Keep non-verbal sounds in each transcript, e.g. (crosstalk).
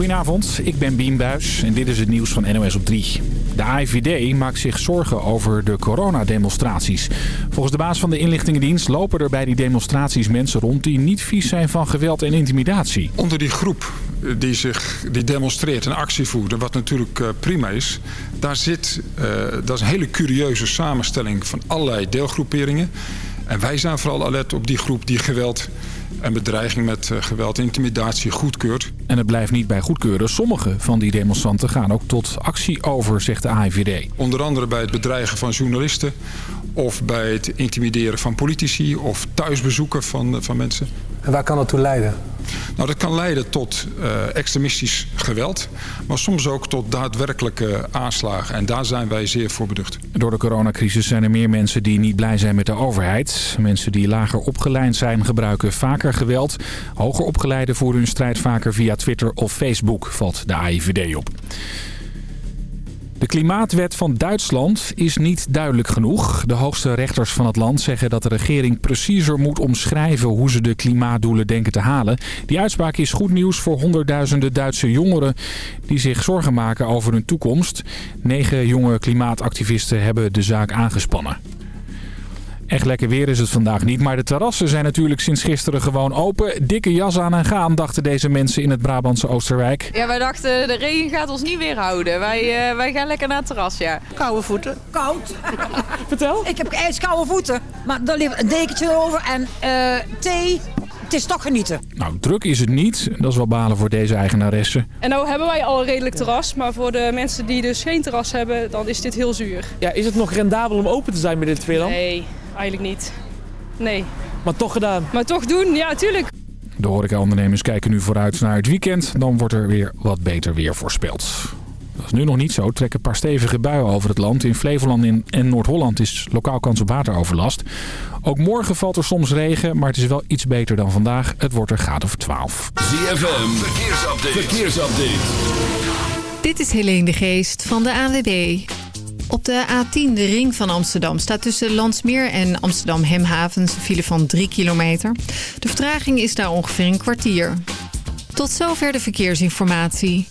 Goedenavond, ik ben Bien Buis en dit is het nieuws van NOS op 3. De AIVD maakt zich zorgen over de coronademonstraties. Volgens de baas van de inlichtingendienst lopen er bij die demonstraties mensen rond... die niet vies zijn van geweld en intimidatie. Onder die groep die, zich, die demonstreert en actie voert, wat natuurlijk uh, prima is... daar zit, uh, dat is een hele curieuze samenstelling van allerlei deelgroeperingen... En wij zijn vooral alert op die groep die geweld en bedreiging met uh, geweld en intimidatie goedkeurt. En het blijft niet bij goedkeuren. Sommige van die demonstranten gaan ook tot actie over, zegt de AIVD. Onder andere bij het bedreigen van journalisten of bij het intimideren van politici of thuisbezoeken van, van mensen. En waar kan dat toe leiden? Nou, dat kan leiden tot uh, extremistisch geweld, maar soms ook tot daadwerkelijke aanslagen. En daar zijn wij zeer voor beducht. Door de coronacrisis zijn er meer mensen die niet blij zijn met de overheid. Mensen die lager opgeleid zijn gebruiken vaker geweld. Hoger opgeleiden voeren hun strijd vaker via Twitter of Facebook, valt de AIVD op. De klimaatwet van Duitsland is niet duidelijk genoeg. De hoogste rechters van het land zeggen dat de regering preciezer moet omschrijven hoe ze de klimaatdoelen denken te halen. Die uitspraak is goed nieuws voor honderdduizenden Duitse jongeren die zich zorgen maken over hun toekomst. Negen jonge klimaatactivisten hebben de zaak aangespannen. Echt lekker weer is het vandaag niet, maar de terrassen zijn natuurlijk sinds gisteren gewoon open. Dikke jas aan en gaan, dachten deze mensen in het Brabantse Oosterwijk. Ja, wij dachten de regen gaat ons niet weerhouden. Wij, uh, wij gaan lekker naar het terras, ja. Koude voeten. Koud. (laughs) Vertel. Ik heb ijskoude voeten, maar er ligt een dekentje over en uh, thee. Het is toch genieten. Nou, druk is het niet. Dat is wel balen voor deze eigenaresse. En nou hebben wij al een redelijk terras. Maar voor de mensen die dus geen terras hebben, dan is dit heel zuur. Ja, is het nog rendabel om open te zijn met dit weer Nee, eigenlijk niet. Nee. Maar toch gedaan? Maar toch doen, ja, tuurlijk. De horecaondernemers kijken nu vooruit naar het weekend. Dan wordt er weer wat beter weer voorspeld. Dat is nu nog niet zo. Trekken een paar stevige buien over het land. In Flevoland en Noord-Holland is lokaal kans op wateroverlast. Ook morgen valt er soms regen, maar het is wel iets beter dan vandaag. Het wordt er graad of 12. ZFM, verkeersupdate. verkeersupdate. Dit is Helene de Geest van de ANWB. Op de A10, de ring van Amsterdam, staat tussen Landsmeer en Amsterdam Hemhavens een file van 3 kilometer. De vertraging is daar ongeveer een kwartier. Tot zover de verkeersinformatie.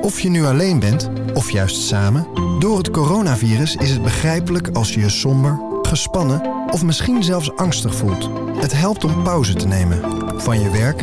Of je nu alleen bent, of juist samen, door het coronavirus is het begrijpelijk als je je somber, gespannen of misschien zelfs angstig voelt. Het helpt om pauze te nemen. Van je werk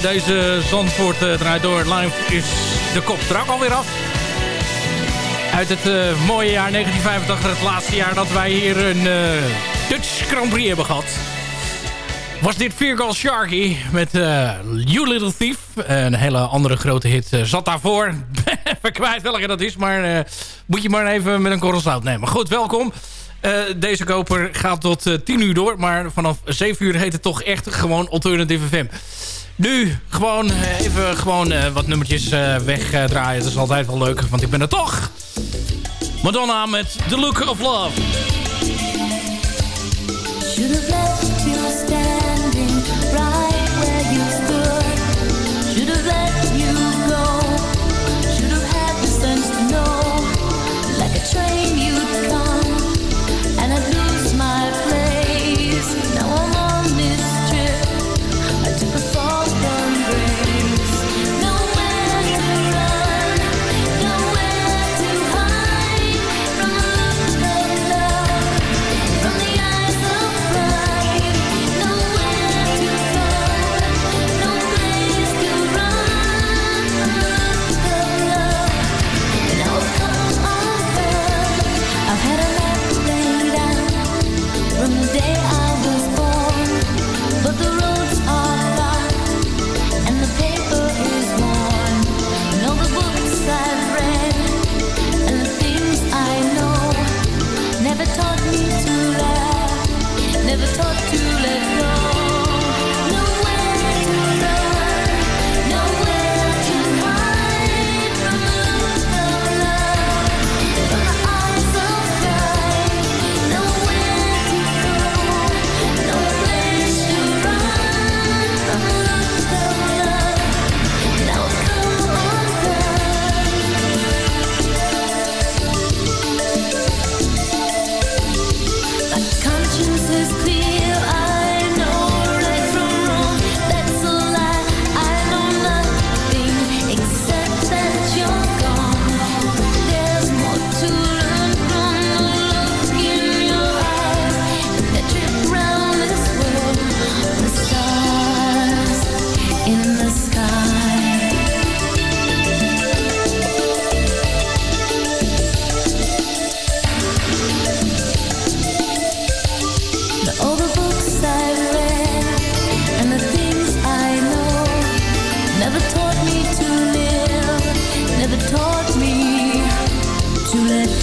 Zo, deze Zandvoort uh, draait door. Live is de kop er ook alweer af. Uit het uh, mooie jaar 1985, het laatste jaar dat wij hier een uh, Dutch Grand Prix hebben gehad. Was dit Virgo Sharky met You Little Thief. Een hele andere grote hit zat daarvoor. (laughs) even kwijt welke dat is, maar moet je maar even met een korrel zout nemen. Goed, welkom. Deze koper gaat tot uh, 10 uur door. Maar vanaf 7 uur heet het toch echt gewoon Alternative FM. Nu gewoon uh, even gewoon, wat nummertjes wegdraaien. Dat is altijd wel leuk, want ik ben er toch. Madonna met The Look of Love.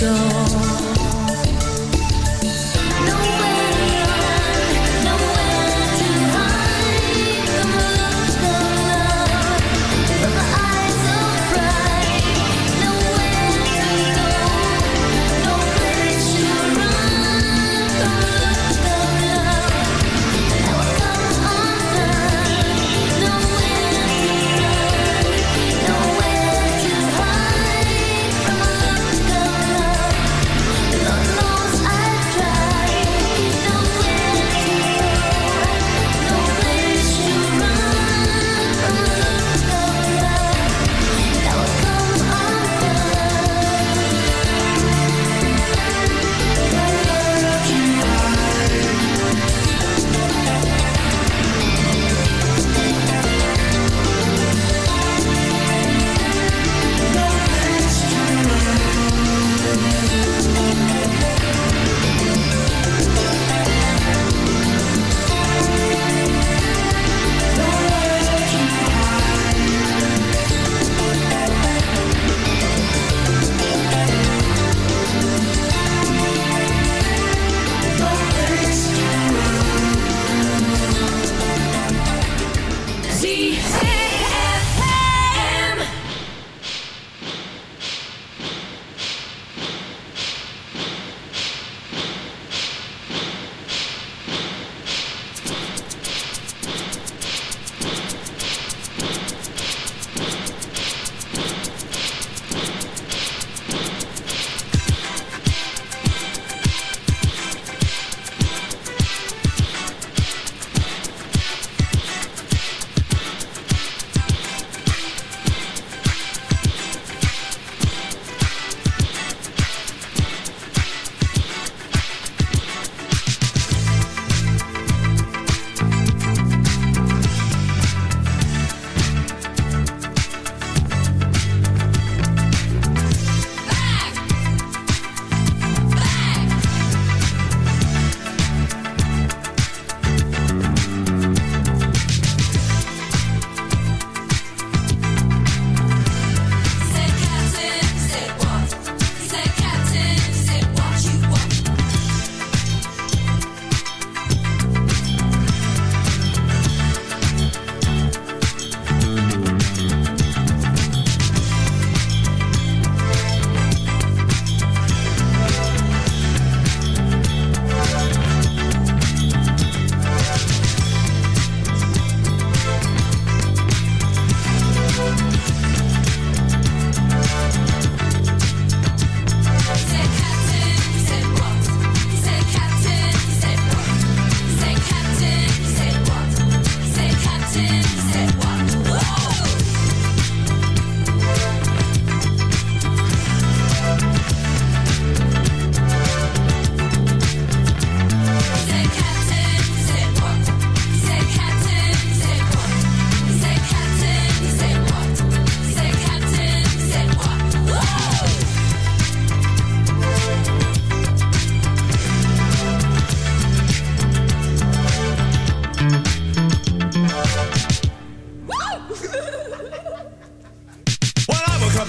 show.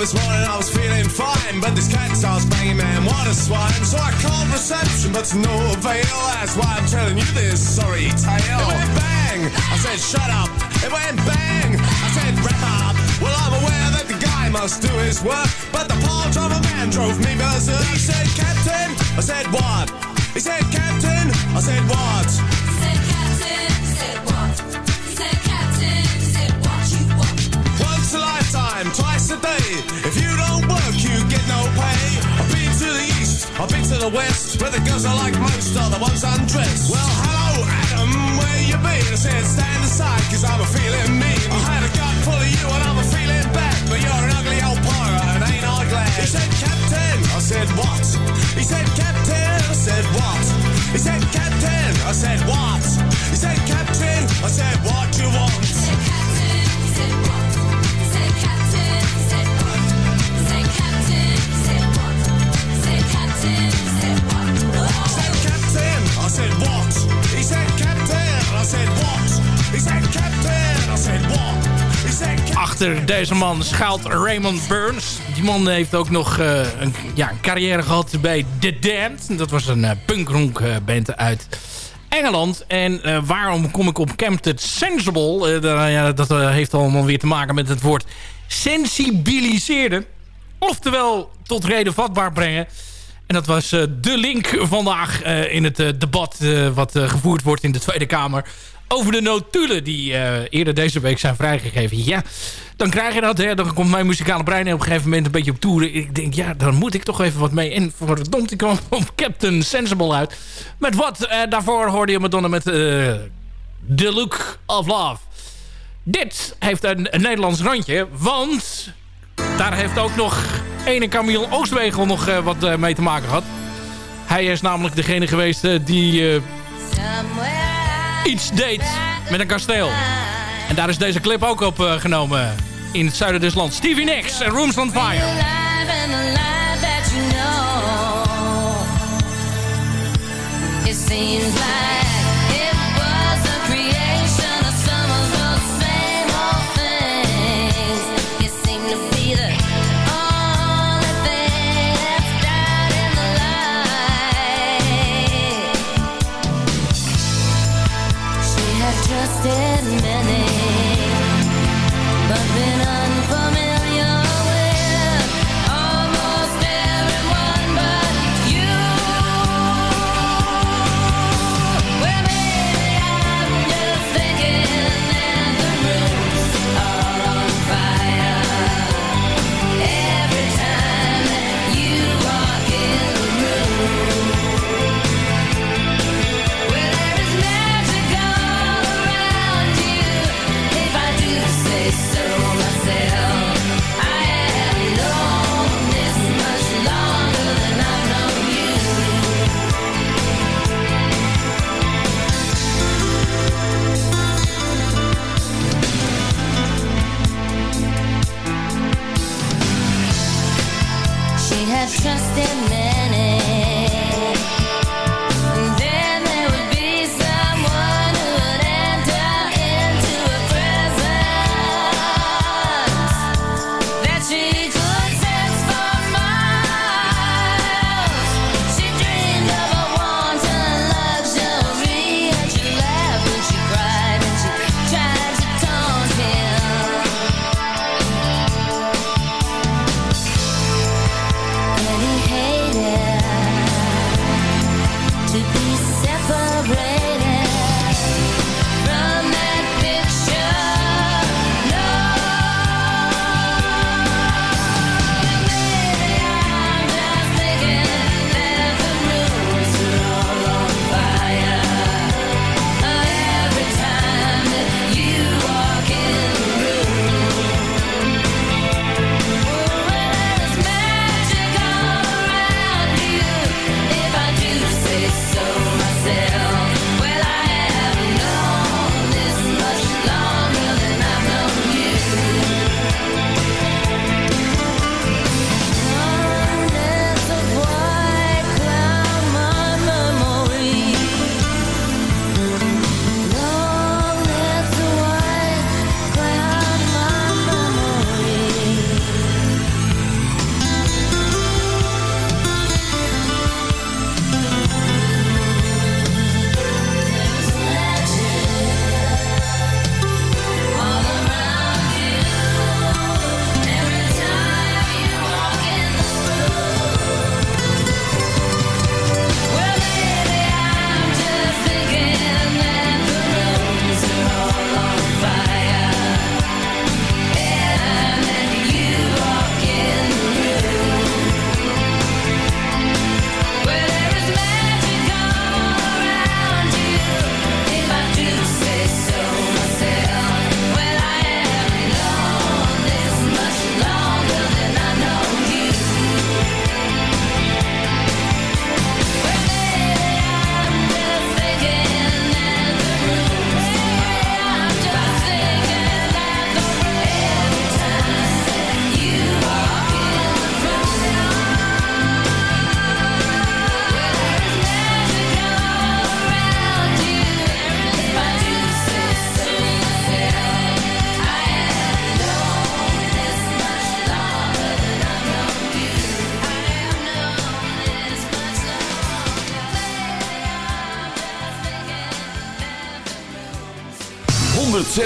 This morning I was feeling fine, but this cat starts banging, man, what a swine. So I called reception, but to no avail. That's why I'm telling you this sorry tale. It went bang. I said, shut up. It went bang. I said, wrap up. Well, I'm aware that the guy must do his work, but the of a man drove me berserk. He said, Captain. I said, what? He said, Captain. I said, what? Twice a day. If you don't work, you get no pay. I've been to the east, I've been to the west, where the girls are like most are the ones undressed. Well, hello, Adam, where you been? I said, stand aside, cause I'm a feeling mean. I had a gut full of you and I'm a feeling bad, but you're an ugly old pirate and ain't I glad? He said, Captain, I said, what? He said, Captain, I said, what? He said, Captain, I said, what? He said, Captain, I said, what you want? He said, Captain. He said, what? Achter deze man schuilt Raymond Burns. Die man heeft ook nog eh, een, ja, carrière gehad bij The Damned. Dat was een uh, punkronk eh, band uit Engeland. En eh, waarom kom ik op Camped Sensible? Eh, ja, dat eh, heeft allemaal weer te maken met het woord sensibiliseren. Oftewel tot reden vatbaar brengen. En dat was eh, de link vandaag eh, in het eh, debat wat gevoerd wordt in de Tweede Kamer. Over de notulen die eerder deze week zijn vrijgegeven. Ja, dan krijg je dat. Hè. Dan komt mijn muzikale brein op een gegeven moment een beetje op toeren. Ik denk, ja, dan moet ik toch even wat mee. En verdomd, ik kwam op Captain Sensible uit. Met wat? Daarvoor hoorde je Madonna met The Look of Love. Dit heeft een, een Nederlands randje, want daar heeft ook nog ene Camille Oostwegel nog eh, wat eh, mee te maken gehad. Hij is namelijk degene geweest eh, die iets deed met een kasteel. En daar is deze clip ook op genomen in het zuiden des lands. Stevie Nicks en Rooms on Fire. just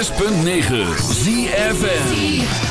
106.9 ZFN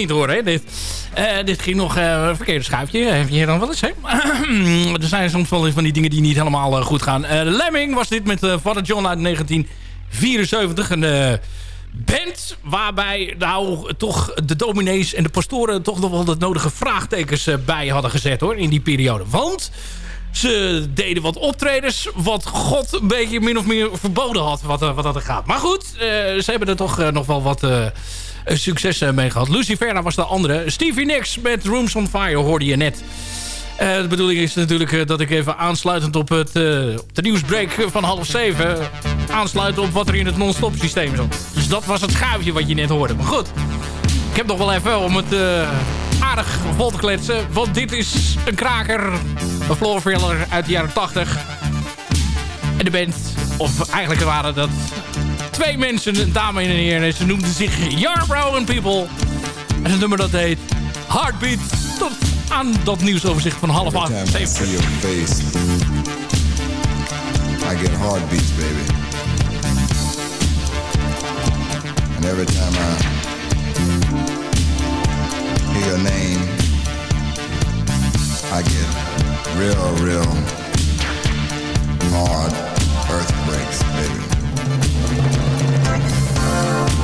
niet hè? Dit, Eh, dit ging nog een verkeerde schuifje. Heb je dan wel eens, hè? (clears throat) er zijn soms wel eens van die dingen die niet helemaal eh, goed gaan. Lemming was dit met uh, Father John uit 1974. Een band waarbij nou toch de dominees en de pastoren... toch nog wel de nodige vraagtekens bij hadden gezet, hoor, in die periode. Want... Ze deden wat optredens wat God een beetje min of meer verboden had wat, wat dat er gaat. Maar goed, ze hebben er toch nog wel wat succes eh, mee gehad. Luciferna was de andere. Stevie Nicks met Rooms on Fire hoorde je net. Eh, de bedoeling is natuurlijk eh, dat ik even aansluitend op, het, de nieuwsbreak van half zeven... aansluit op wat er in het non-stop systeem zat. Dus dat was het schuifje wat je net hoorde. Maar goed, ik heb nog wel even om het aardig vol te kletsen. Want dit is een kraker, een floorfiller uit de jaren 80. En de band, of eigenlijk waren dat twee mensen, een dame en een heer. En ze noemden zich Yarbrough and People. En het nummer dat heet Heartbeat. Tot aan dat nieuwsoverzicht van half acht. I get heartbeats, baby. Every time I hear your name, I get real, real hard earthquakes. now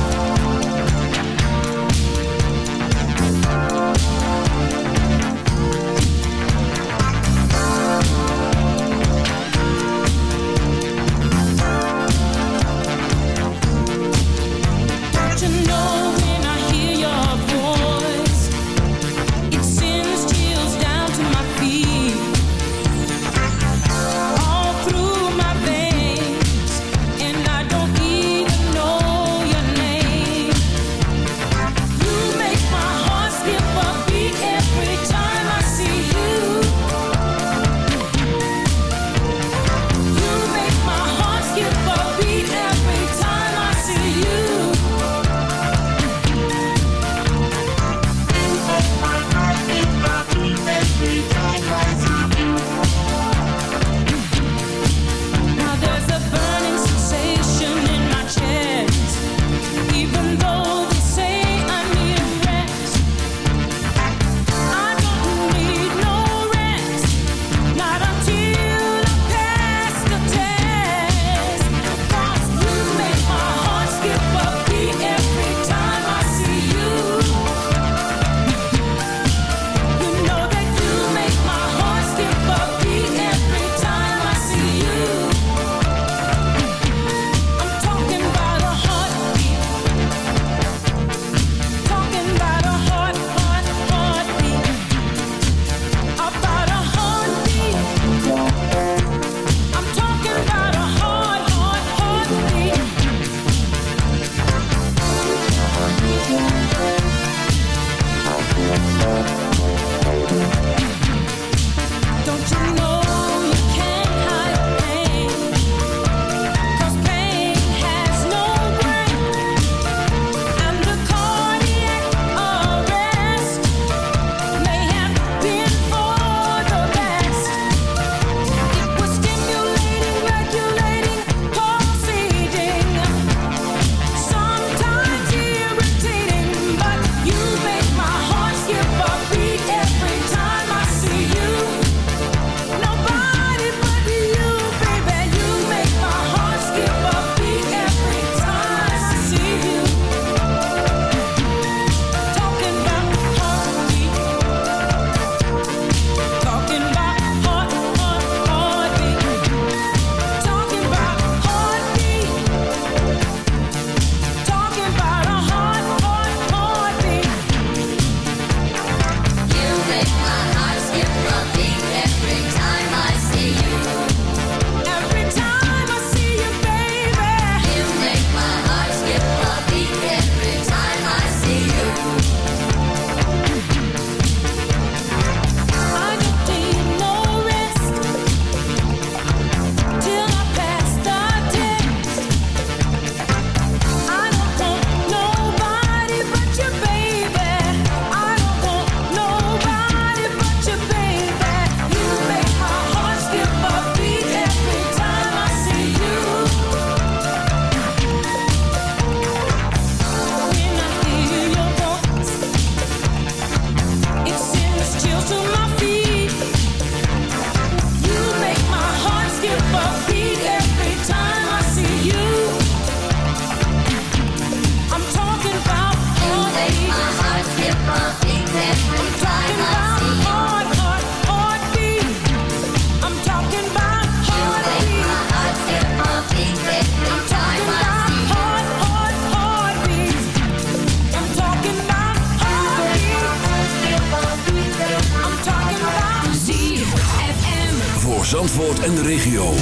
regio.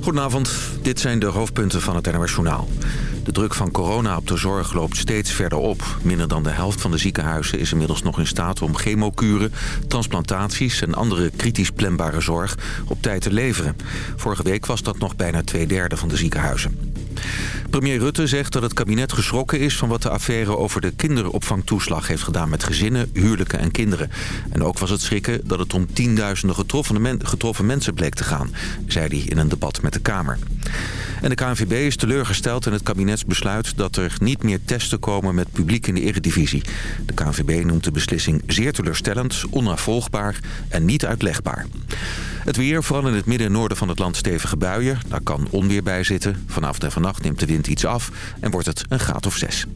Goedenavond, dit zijn de hoofdpunten van het NOS Journaal. De druk van corona op de zorg loopt steeds verder op. Minder dan de helft van de ziekenhuizen is inmiddels nog in staat om chemokuren, transplantaties en andere kritisch planbare zorg op tijd te leveren. Vorige week was dat nog bijna twee derde van de ziekenhuizen. Premier Rutte zegt dat het kabinet geschrokken is van wat de affaire over de kinderopvangtoeslag heeft gedaan met gezinnen, huwelijken en kinderen. En ook was het schrikken dat het om tienduizenden getroffen, getroffen mensen bleek te gaan, zei hij in een debat met de Kamer. En de KNVB is teleurgesteld in het kabinetsbesluit dat er niet meer testen komen met publiek in de eredivisie. De KNVB noemt de beslissing zeer teleurstellend, onnavolgbaar en niet uitlegbaar. Het weer, vooral in het midden en noorden van het land stevige buien. Daar kan onweer bij zitten. Vanavond en vannacht neemt de wind iets af en wordt het een graad of zes.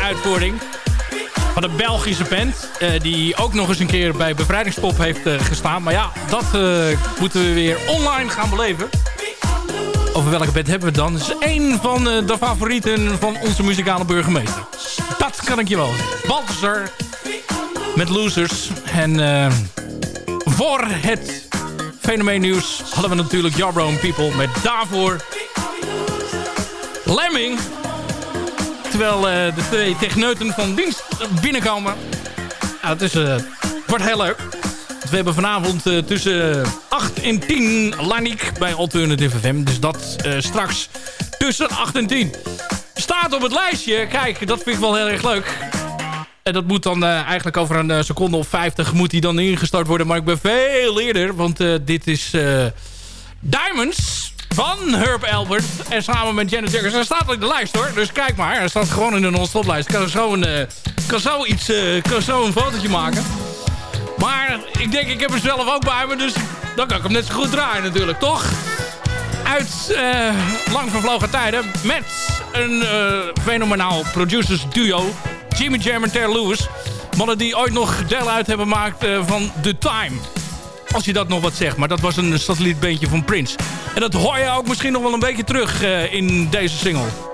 Uitvoering van de Belgische band. eh, die ook nog eens een keer bij Bevrijdingspop heeft eh, gestaan. Maar ja, dat eh, moeten we weer online gaan beleven. Over welke band hebben we dan? Het is één van de favorieten van onze muzikale burgemeester. Dat kan ik je wel zeggen. Met Losers. En voor het fenomeen nieuws hadden we natuurlijk Jarbrown People met daarvoor Lemming. Terwijl eh, de twee techneuten van dienst binnenkomen. Nou, het is, eh, wordt heel leuk. We hebben vanavond eh, tussen 8 en 10 Lanik bij Alternative FM. Dus dat straks tussen 8 en 10. Staat op het lijstje. Kijk, dat vind ik wel heel erg leuk. En dat moet dan eigenlijk over een seconde of 50 moet die dan ingestart worden. Maar ik ben veel eerder, want dit is Diamonds van Herb Albert. En samen met Janet Jackson. Hij staat op de lijst hoor, dus kijk maar. Hij staat gewoon in de non-stop lijst. Ik kan zo een, eh, kan zo iets, eh, kan zo een fotootje maken. Maar ik denk, ik heb hem zelf ook bij me, dus dan kan ik hem net zo goed draaien natuurlijk, toch? Uit eh, lang vervlogen tijden met een fenomenaal producers duo. Jimmy Jam en Terry Lewis. Mannen die ooit nog deel uit hebben gemaakt van The Time. Als je dat nog wat zegt. Maar dat was een satellietbeentje van Prince. En dat hoor je ook misschien nog wel een beetje terug eh, in deze single.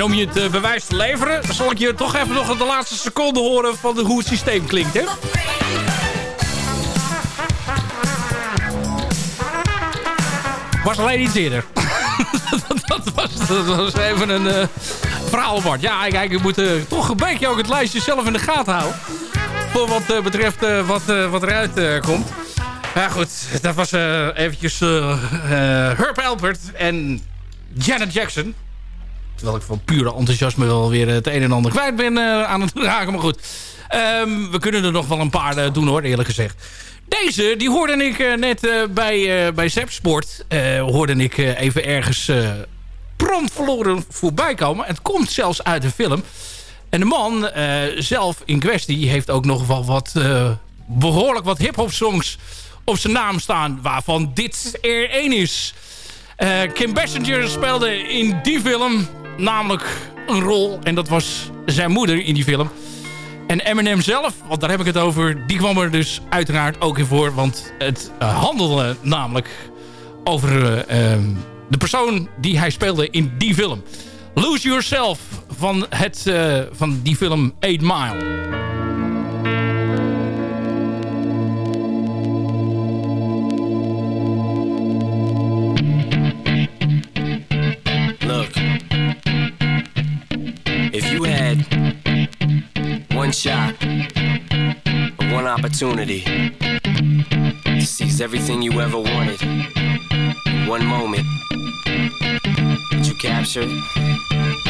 En om je het eh, bewijs te leveren... zal ik je toch even nog de laatste seconde horen... van hoe het systeem klinkt, hè? Was alleen iets eerder. (laughs) dat, was, even een eh, verhaal apart. Ja, kijk, je moet eh, toch een beetje ook het lijstje zelf in de gaten houden. Voor wat betreft wat, wat eruit komt. Ja goed, dat was eventjes Herb Alpert en Janet Jackson. Terwijl ik van pure enthousiasme wel weer het een en ander kwijt ben eh, aan het (laughs) raken. Maar goed, Ehm, we kunnen er nog wel een paar eh, doen hoor, eerlijk gezegd. Deze, die hoorde ik eh, net bij, bij Zepsport. hoorde ik even ergens prompt verloren voorbij komen. Het komt zelfs uit een film. En de man zelf in kwestie heeft ook nog wel wat... eh, behoorlijk wat hip-hop songs op zijn naam staan. Waarvan dit er één is. Kim Basinger speelde in die film namelijk een rol. En dat was zijn moeder in die film. En Eminem zelf, want daar heb ik het over... die kwam er dus uiteraard ook in voor. Want het eh, handelde namelijk over eh, ehm, de persoon die hij speelde in die film. Lose Yourself van, het, eh, van die film 8 Mile. One shot, one opportunity. To seize everything you ever wanted, one moment, did you capture it?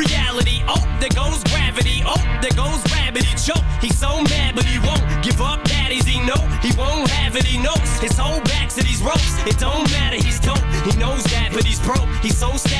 reality. Oh, there goes gravity. Oh, there goes rabbit. He choke. He's so mad, but he won't give up. Daddies, he know he won't have it. He knows his whole back to these ropes. It don't matter. He's dope. He knows that, but he's broke. He's so stagnant.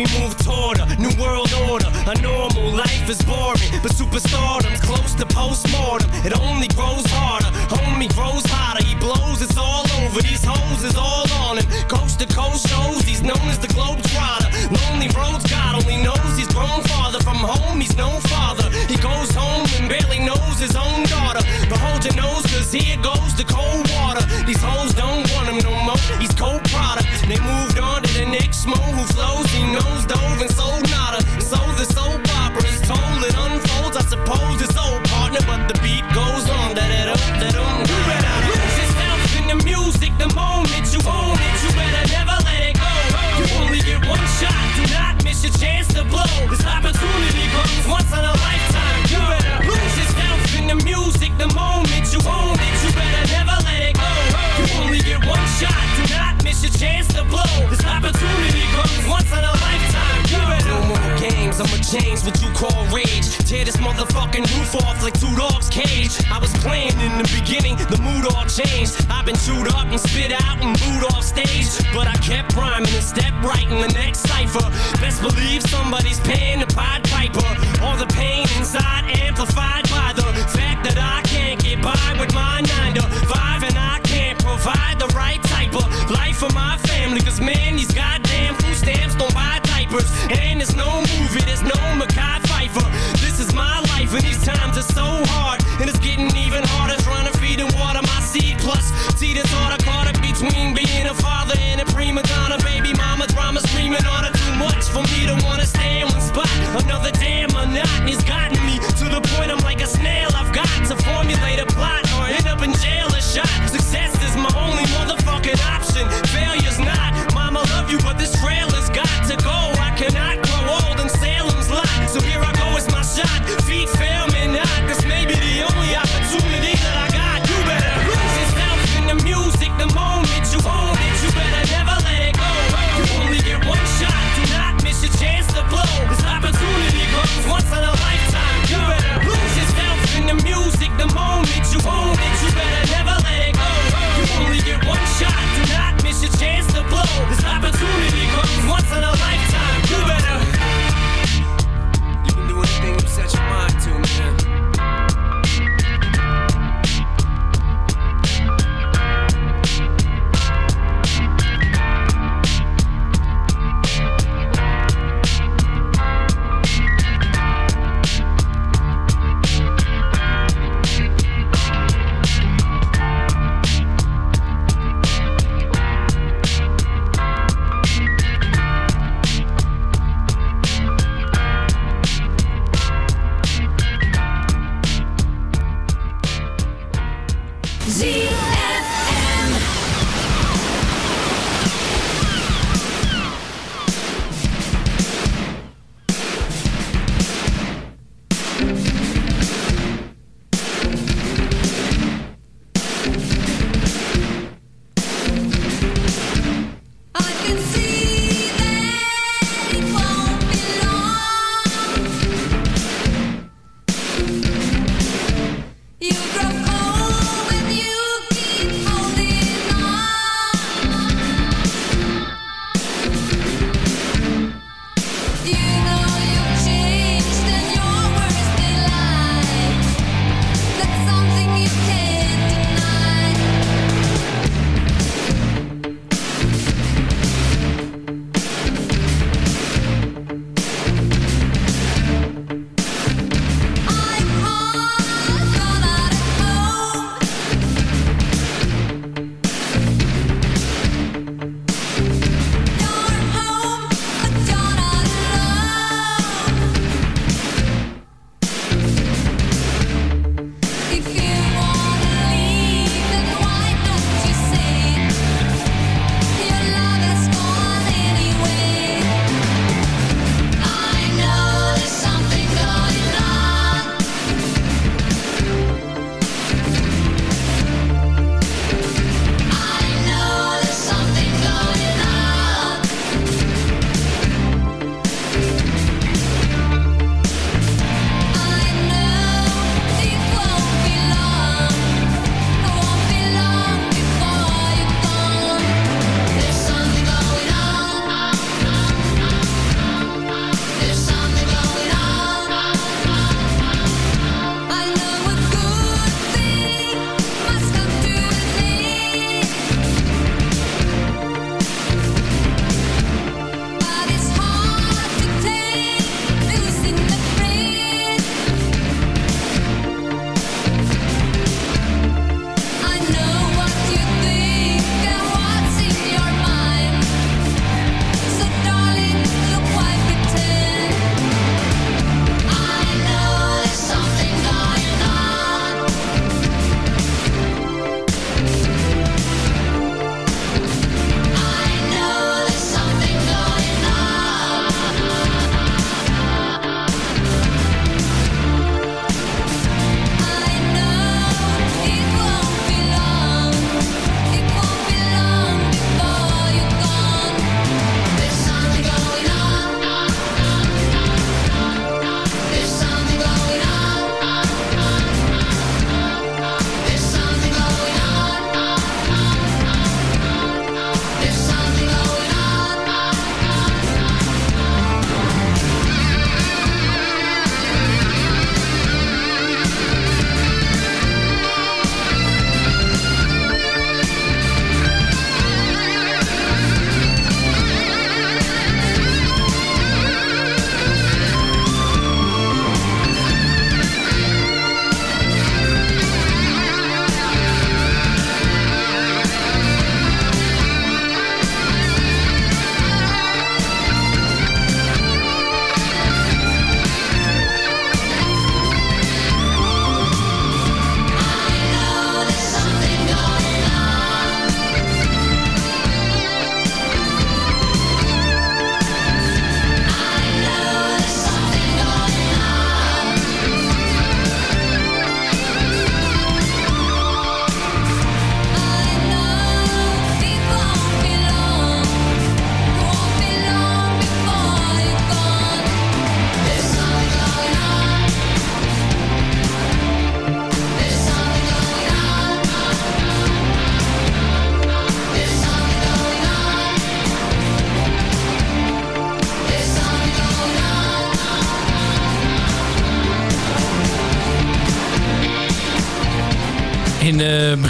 We move toward a new world order. A normal life is boring, but superstardom's close to postmortem. Like two dogs' cage. I was playing in the beginning, the mood all changed. I've been chewed up and spit out and booed off stage. But I kept rhyming and stepped right in the next cipher. Best believe somebody's paying the Pied Piper. All the pain inside amplified by the fact that I can't get by with my 9 to 5 and I can't provide the right type of life for my family. Cause man, these goddamn food stamps don't buy diapers. And there's no movie, there's no Mackay Pfeiffer. This is my life and these times See this order caught up between being a father and a prima donna. Baby mama drama screaming on it too much for me to wanna stay Zie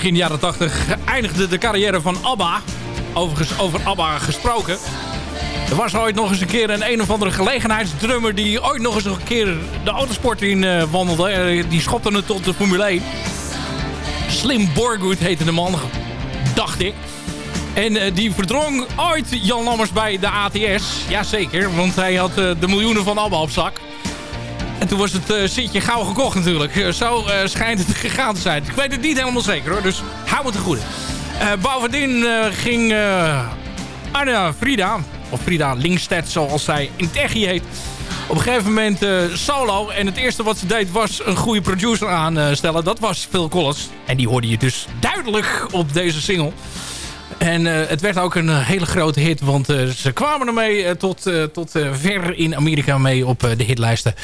begin jaren 80 eindigde de carrière van ABBA. Overigens over ABBA gesproken. Er was ooit nog eens een keer een een of andere gelegenheidsdrummer... die ooit nog eens een keer de autosport in eh, wandelde. Eh, die schopte het tot de Formule 1. Slim Borgoed heette de man, dacht ik. En eh, die verdrong ooit Jan Lammers bij de ATS. Jazeker, want hij had de miljoenen van ABBA op zak. En toen was het uh, zitje gauw gekocht natuurlijk. Uh, zo uh, schijnt het gegaan te zijn. Ik weet het niet helemaal zeker hoor, dus hou het te goede. bovendien ging Arna Frida, of Frida Linkstedt zoals zij in Techie heet... op een gegeven moment solo. En het eerste wat ze deed was een goede producer aanstellen. Dat was Phil Collins. En die hoorde je dus duidelijk op deze single... En uh, het werd ook een uh, hele grote hit. Want uh, ze kwamen ermee tot, tot ver in Amerika mee op de hitlijsten.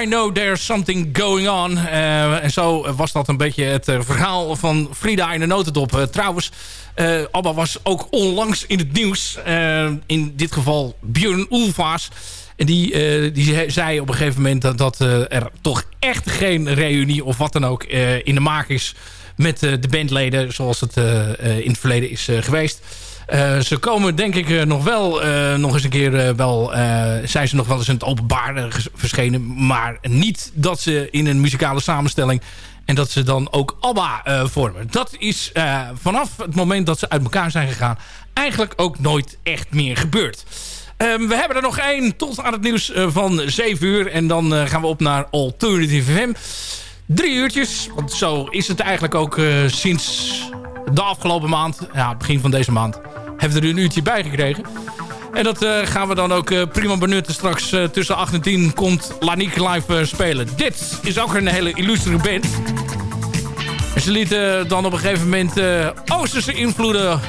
I know there's something going on. en zo was dat een beetje het verhaal van Frida in de notendop. trouwens, ABBA was ook onlangs in het nieuws. in dit geval Björn Ulvaas. En die, die zei op een gegeven moment dat, dat er toch echt geen reunie of wat dan ook in de maak is met de bandleden zoals het in het verleden is geweest. Ze komen denk ik nog wel nog eens een keer wel zijn ze nog wel eens in het openbaar verschenen. Maar niet dat ze in een muzikale samenstelling en dat ze dan ook ABBA vormen. Dat is vanaf het moment dat ze uit elkaar zijn gegaan eigenlijk ook nooit echt meer gebeurd. Um, we hebben er nog één tot aan het nieuws van 7 uur. En dan gaan we op naar Alternative FM. Drie uurtjes, want zo is het eigenlijk ook sinds de afgelopen maand. Ja, begin van deze maand. Hebben er een uurtje bij gekregen. En dat uh, gaan we dan ook uh, prima benutten. Straks tussen 8 en 10 komt Lanique live spelen. Dit is ook een hele illustere band. Ze lieten dan op een gegeven moment Oosterse invloeden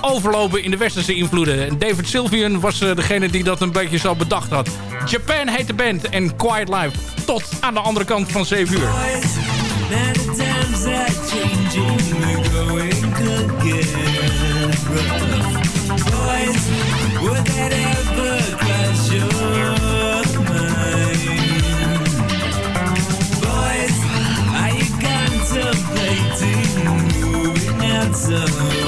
overlopen in de westerse invloeden. En David Sylvian was degene die dat een beetje zo bedacht had. Japan heet de band en Quiet Life. Tot aan de andere kant van 7 uur. answer